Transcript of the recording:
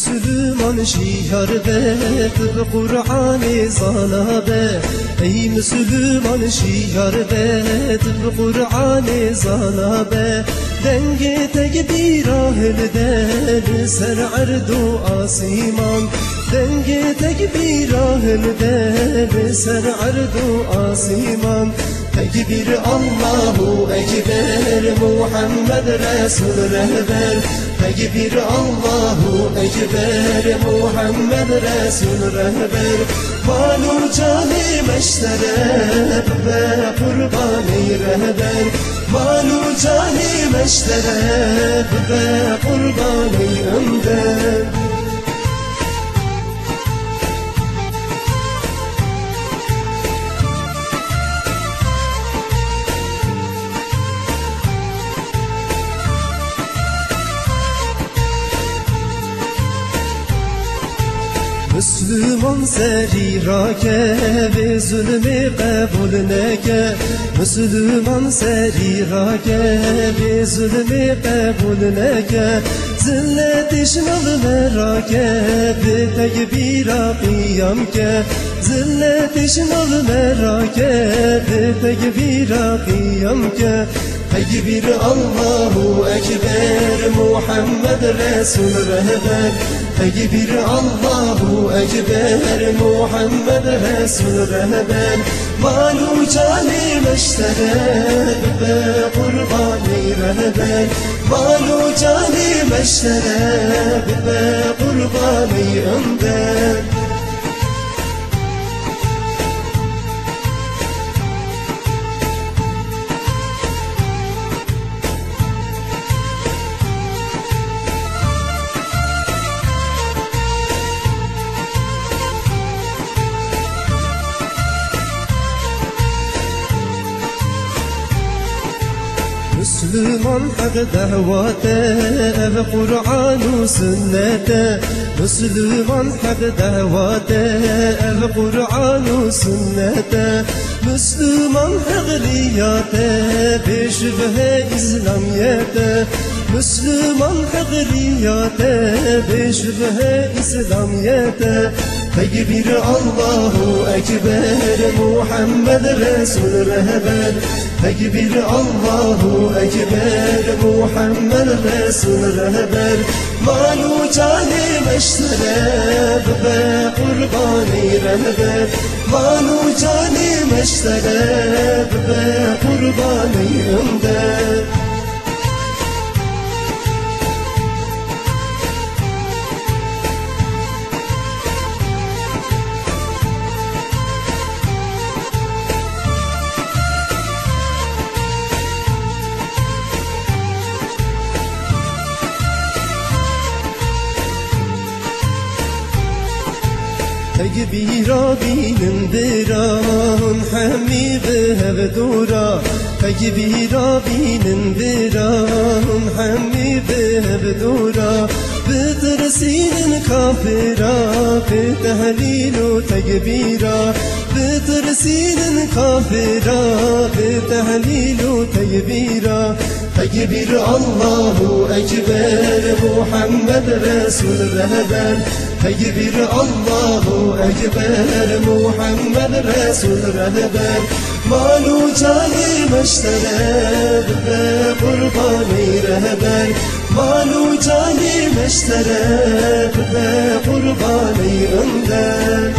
Müslüman şiar be tıp Kur'an-ı zana be. Ey Müslüman şiar be tıp Kur'an-ı zana be. Denge tekbir ahilden ser erdu asiman Denge tekbir ahilden ser erdu asiman Tekbir Allahu Ekber Muhammed Resul rehber. Tekbir Allahu Ekber Muhammed Resul rehber. Malu cani meşterep ve kurbanı rehber. Malu cani meşterep ve kurbanı önder Müslüman seri rake ve zulmü kabul neke Müslüman seri rake ve zulmü kabul neke Zillet işnal merake ve tekbira kıyam ke Zillet işnal merake ve tekbira kıyam ke Tekbir Allahu Ekber Muhammed Resul rehber Tekbir Allahu Ekber. Muhammed Resul rehber Malu cani meşterep ve kurbanı rehber. Malu cani meşterep hak davate ev Kur'an sünnete. Müslüman hak davate ev Kur'an sünnete. Müslüman hakriyate beşübhe İslamiyete Müslüman hakriyate beşübhe İslamiyete Tekbir Allahu Ekber Muhammed Resul rehber. Tekbir Allahu Ekber Muhammed Resul rehber. Malu cani meşterep ve kurbanı rehber. Malu cani meşterep ve kurbanı önder اگه بیرا بینم بران همی به هو دورا. اگه بیرا بینم بران همی به هو دورا. به کافرا به تحلیل و تکبیرا. به ترسینن کافرا به تحلیل و تکبیرا. تكبير الله أكبر محمد رسول رهبان تكبير الله أكبر محمد رسول رهبان مالو جاني مشترب بقرباني رهبان مالو جاني مشترب بقرباني أندر